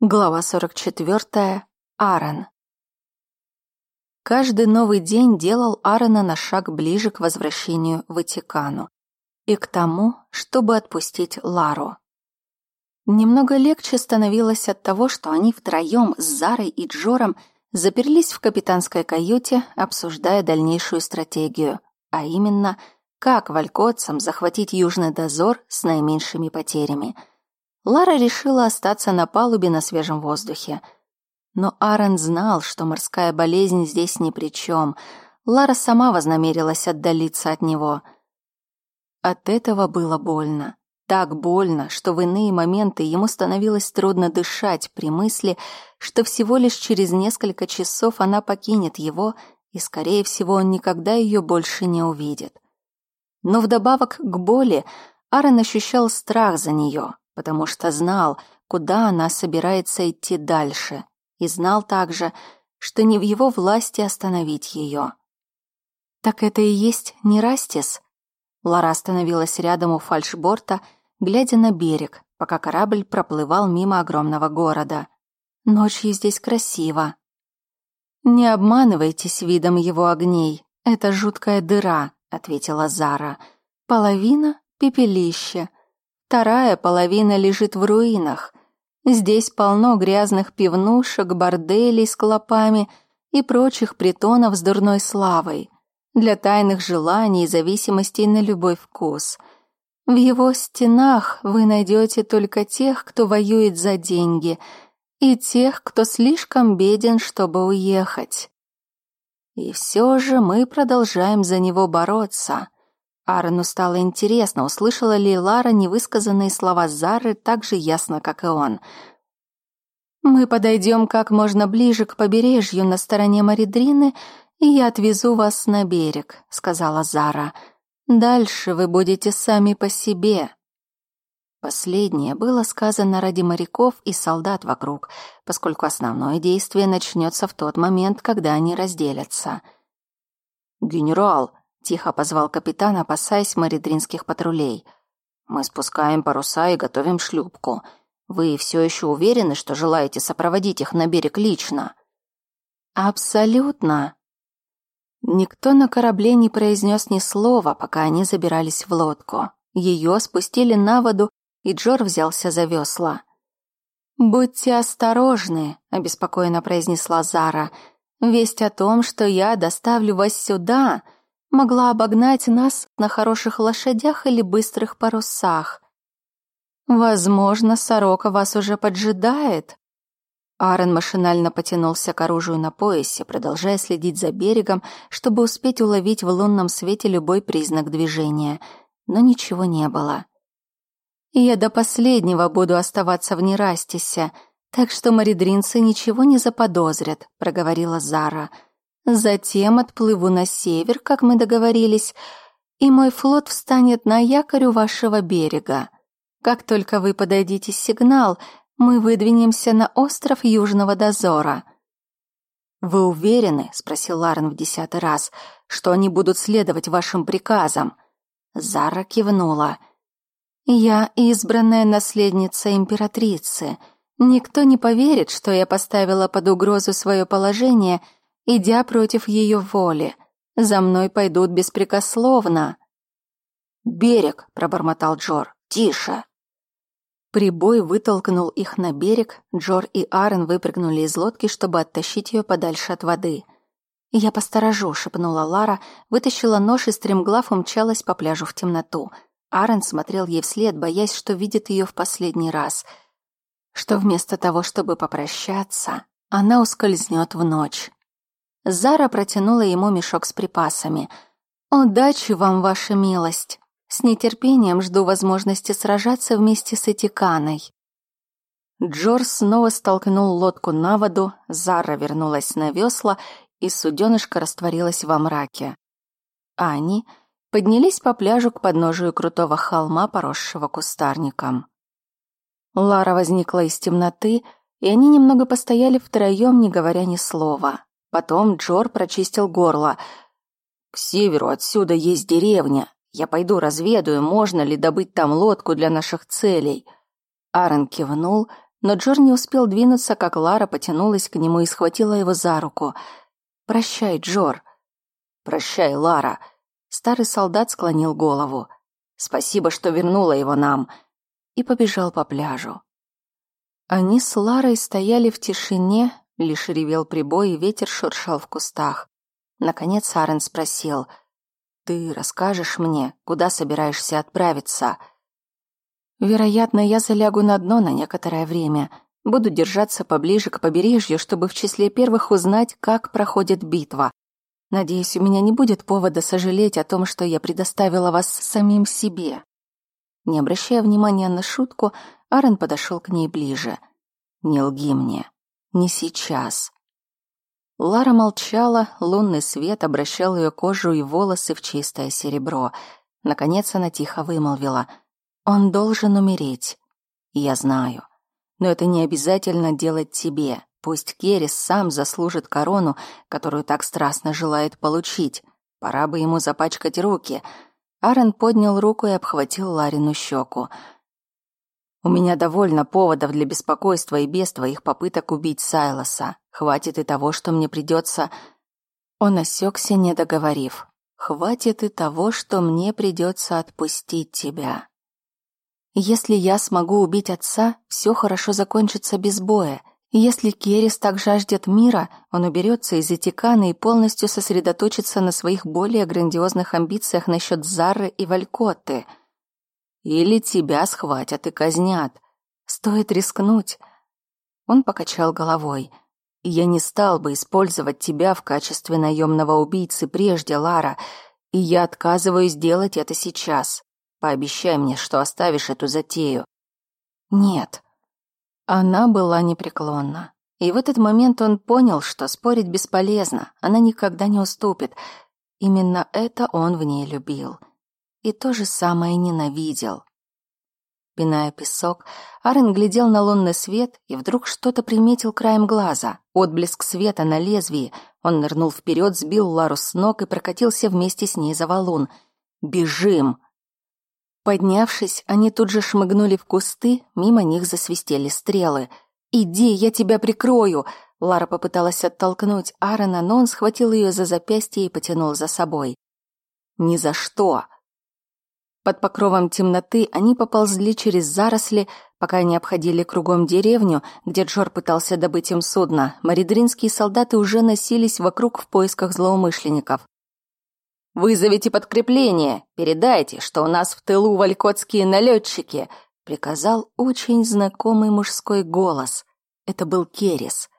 Глава 44. Аарон. Каждый новый день делал Аарона на шаг ближе к возвращению в Ватикану и к тому, чтобы отпустить Лару. Немного легче становилось от того, что они втроем с Зарой и Джором заперлись в капитанской каюте, обсуждая дальнейшую стратегию, а именно, как валькотцам захватить Южный дозор с наименьшими потерями – Лара решила остаться на палубе на свежем воздухе. Но Аарон знал, что морская болезнь здесь ни при чем. Лара сама вознамерилась отдалиться от него. От этого было больно. Так больно, что в иные моменты ему становилось трудно дышать при мысли, что всего лишь через несколько часов она покинет его, и, скорее всего, он никогда ее больше не увидит. Но вдобавок к боли Аарон ощущал страх за нее, потому что знал, куда она собирается идти дальше, и знал также, что не в его власти остановить ее. «Так это и есть Нерастис?» Лара остановилась рядом у фальшборта, глядя на берег, пока корабль проплывал мимо огромного города. «Ночью здесь красиво». «Не обманывайтесь видом его огней, это жуткая дыра», — ответила Зара. «Половина — пепелище, Вторая половина лежит в руинах. Здесь полно грязных пивнушек, борделей с клопами и прочих притонов с дурной славой. Для тайных желаний и зависимостей на любой вкус. В его стенах вы найдете только тех, кто воюет за деньги, и тех, кто слишком беден, чтобы уехать. И все же мы продолжаем за него бороться. Аарону стало интересно, услышала ли Лара невысказанные слова Зары так же ясно, как и он. «Мы подойдем как можно ближе к побережью на стороне Маридрины, и я отвезу вас на берег», — сказала Зара. «Дальше вы будете сами по себе». Последнее было сказано ради моряков и солдат вокруг, поскольку основное действие начнется в тот момент, когда они разделятся. «Генерал!» Тихо позвал капитан, опасаясь маридринских патрулей. «Мы спускаем паруса и готовим шлюпку. Вы все еще уверены, что желаете сопроводить их на берег лично?» «Абсолютно!» Никто на корабле не произнес ни слова, пока они забирались в лодку. Ее спустили на воду, и Джор взялся за весла. «Будьте осторожны», — обеспокоенно произнесла Зара. «Весть о том, что я доставлю вас сюда, могла обогнать нас на хороших лошадях или быстрых парусах. Возможно, сорока вас уже поджидает. Аарон машинально потянулся к оружию на поясе, продолжая следить за берегом, чтобы успеть уловить в лунном свете любой признак движения. Но ничего не было. «Я до последнего буду оставаться в Нерастисе, так что маридринцы ничего не заподозрят», — проговорила Зара. Затем отплыву на север, как мы договорились, и мой флот встанет на якорь у вашего берега. Как только вы подадите сигнал, мы выдвинемся на остров Южного дозора. Вы уверены, спросил Ларен в десятый раз, что они будут следовать вашим приказам? Зара кивнула. Я избранная наследница императрицы. Никто не поверит, что я поставила под угрозу свое положение — идя против ее воли. За мной пойдут беспрекословно. «Берег», — пробормотал Джор, — «тише». Прибой вытолкнул их на берег, Джор и Аарон выпрыгнули из лодки, чтобы оттащить ее подальше от воды. «Я посторожу», — шепнула Лара, вытащила нож и стремглав умчалась по пляжу в темноту. Аарон смотрел ей вслед, боясь, что видит ее в последний раз. Что вместо того, чтобы попрощаться, она ускользнет в ночь. Зара протянула ему мешок с припасами. «Удачи вам, ваша милость! С нетерпением жду возможности сражаться вместе с Этиканой». Джорс снова столкнул лодку на воду, Зара вернулась на весла, и суденышко растворилось во мраке. А они поднялись по пляжу к подножию крутого холма, поросшего кустарником. Лара возникла из темноты, и они немного постояли втроем, не говоря ни слова. Потом Джор прочистил горло. «К северу отсюда есть деревня. Я пойду разведаю, можно ли добыть там лодку для наших целей». Аарон кивнул, но Джор не успел двинуться, как Лара потянулась к нему и схватила его за руку. «Прощай, Джор». «Прощай, Лара». Старый солдат склонил голову. «Спасибо, что вернула его нам». И побежал по пляжу. Они с Ларой стояли в тишине, лишь ревел прибой, и ветер шуршал в кустах. Наконец Арен спросил, «Ты расскажешь мне, куда собираешься отправиться?» Вероятно, я залягу на дно на некоторое время. Буду держаться поближе к побережью, чтобы в числе первых узнать, как проходит битва. Надеюсь, у меня не будет повода сожалеть о том, что я предоставила вас самим себе. Не обращая внимания на шутку, Аарон подошел к ней ближе. Не лги мне. Не сейчас. Лара молчала, лунный свет обращал ее кожу и волосы в чистое серебро. Наконец она тихо вымолвила — он должен умереть. Я знаю. Но это не обязательно делать тебе. Пусть Керис сам заслужит корону, которую так страстно желает получить. Пора бы ему запачкать руки. Аарон поднял руку и обхватил Ларину щеку. У меня довольно поводов для беспокойства и без твоих попыток убить Сайлоса. Хватит и того, что мне придется. Он осекся, не договорив. Хватит и того, что мне придется отпустить тебя. Если я смогу убить отца, все хорошо закончится без боя. Если Керис так жаждет мира, он уберется из Этикана и полностью сосредоточится на своих более грандиозных амбициях насчет Зары и Валькотты. Или тебя схватят и казнят. Стоит рискнуть. Он покачал головой. Я не стал бы использовать тебя в качестве наемного убийцы прежде, Лара, и я отказываюсь делать это сейчас. Пообещай мне, что оставишь эту затею. Нет. Она была непреклонна. И в этот момент он понял, что спорить бесполезно, она никогда не уступит. Именно это он в ней любил. И то же самое ненавидел. Пиная песок, Арен глядел на лунный свет и вдруг что-то приметил краем глаза. Отблеск света на лезвии. Он нырнул вперед, сбил Лару с ног и прокатился вместе с ней за валун. «Бежим!» Поднявшись, они тут же шмыгнули в кусты, мимо них засвистели стрелы. «Иди, я тебя прикрою!» Лара попыталась оттолкнуть Аарона, но он схватил ее за запястье и потянул за собой. «Ни за что!» Под покровом темноты они поползли через заросли, пока не обходили кругом деревню, где Джор пытался добыть им судно. Маридринские солдаты уже носились вокруг в поисках злоумышленников. «Вызовите подкрепление! Передайте, что у нас в тылу валькотские налетчики!» — приказал очень знакомый мужской голос. Это был Керис.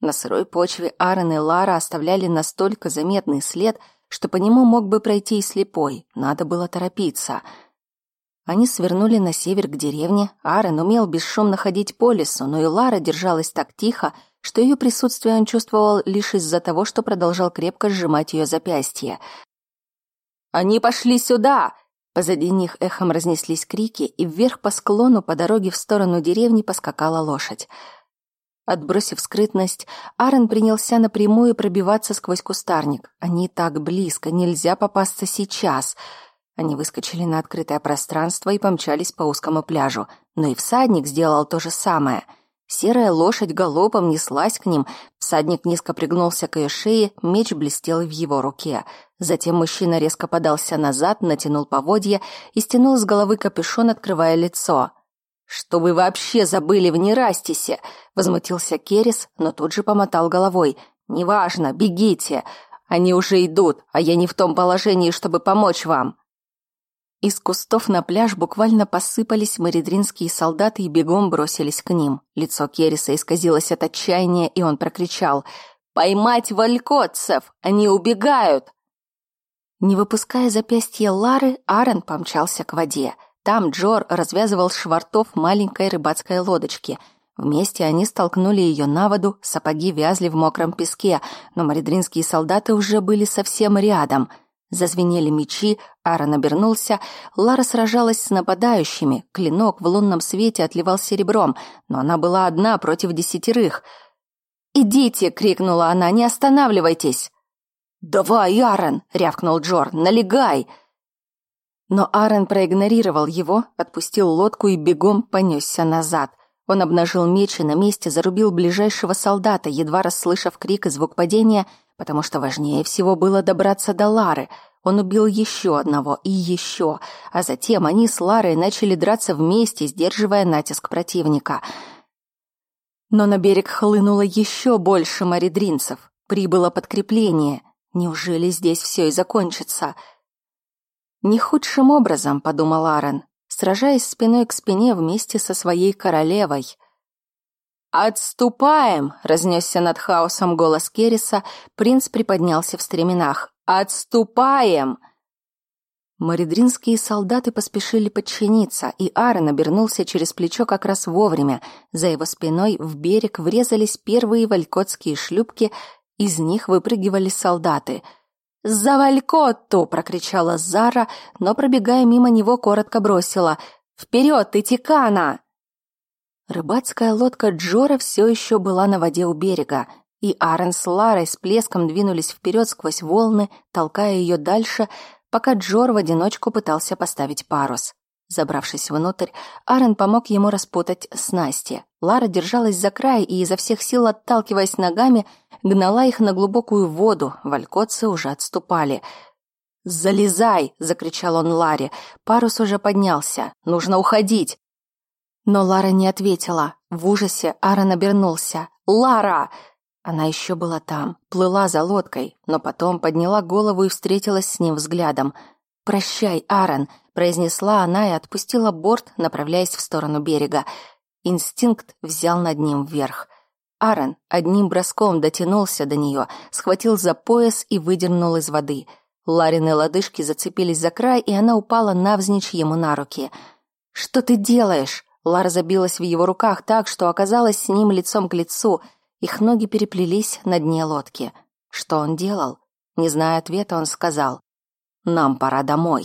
На сырой почве Аарон и Лара оставляли настолько заметный след, что по нему мог бы пройти и слепой. Надо было торопиться. Они свернули на север к деревне. Аарон умел бесшумно ходить по лесу, но и Лара держалась так тихо, что ее присутствие он чувствовал лишь из-за того, что продолжал крепко сжимать ее запястье. «Они пошли сюда!» Позади них эхом разнеслись крики, и вверх по склону по дороге в сторону деревни поскакала лошадь. Отбросив скрытность, Аарон принялся напрямую пробиваться сквозь кустарник. Они так близко, нельзя попасться сейчас. Они выскочили на открытое пространство и помчались по узкому пляжу. Но и всадник сделал то же самое — Серая лошадь галопом неслась к ним. Всадник низко пригнулся к ее шее, меч блестел в его руке. Затем мужчина резко подался назад, натянул поводья и стянул с головы капюшон, открывая лицо. «Что вы вообще забыли в Нерастисе?» — возмутился Керис, но тут же помотал головой. «Неважно, бегите. Они уже идут, а я не в том положении, чтобы помочь вам». Из кустов на пляж буквально посыпались маридринские солдаты и бегом бросились к ним. Лицо Керриса исказилось от отчаяния, и он прокричал «Поймать валькотцев! Они убегают!» Не выпуская запястья Лары, Аарон помчался к воде. Там Джор развязывал швартов маленькой рыбацкой лодочки. Вместе они столкнули ее на воду, сапоги вязли в мокром песке, но маридринские солдаты уже были совсем рядом — Зазвенели мечи, Аарон обернулся. Лара сражалась с нападающими. Клинок в лунном свете отливал серебром, но она была одна против десятерых. «Идите!» — крикнула она. «Не останавливайтесь!» «Давай, Аарон!» — рявкнул Джор. «Налегай!» Но Аарон проигнорировал его, отпустил лодку и бегом понесся назад. Он обнажил меч и на месте зарубил ближайшего солдата, едва расслышав крик и звук падения, потому что важнее всего было добраться до Лары. Он убил еще одного и еще, а затем они с Ларой начали драться вместе, сдерживая натиск противника. Но на берег хлынуло еще больше маридринцев. Прибыло подкрепление. Неужели здесь все и закончится? Не худшим образом, подумал Аарон сражаясь спиной к спине вместе со своей королевой. «Отступаем!» — разнесся над хаосом голос Керриса. Принц приподнялся в стременах. «Отступаем!» Маридринские солдаты поспешили подчиниться, и Аарон обернулся через плечо как раз вовремя. За его спиной в берег врезались первые валькотские шлюпки, из них выпрыгивали солдаты — «За Валькотту!» — прокричала Зара, но, пробегая мимо него, коротко бросила. «Вперед, Итикана!» Рыбацкая лодка Джора все еще была на воде у берега, и Аарон с Ларой с плеском двинулись вперед сквозь волны, толкая ее дальше, пока Джор в одиночку пытался поставить парус. Забравшись внутрь, Аарон помог ему распутать снасти. Лара держалась за край и изо всех сил, отталкиваясь ногами, гнала их на глубокую воду, валькотцы уже отступали. «Залезай!» — закричал он Ларе. Парус уже поднялся. «Нужно уходить!» Но Лара не ответила. В ужасе Аарон обернулся. «Лара!» Она еще была там, плыла за лодкой, но потом подняла голову и встретилась с ним взглядом. «Прощай, Аарон!» произнесла она и отпустила борт, направляясь в сторону берега. Инстинкт взял над ним вверх. Аарон одним броском дотянулся до нее, схватил за пояс и выдернул из воды. Ларины лодыжки зацепились за край, и она упала навзничь ему на руки. «Что ты делаешь?» Лара забилась в его руках так, что оказалась с ним лицом к лицу. Их ноги переплелись на дне лодки. Что он делал? Не зная ответа, он сказал. «Нам пора домой».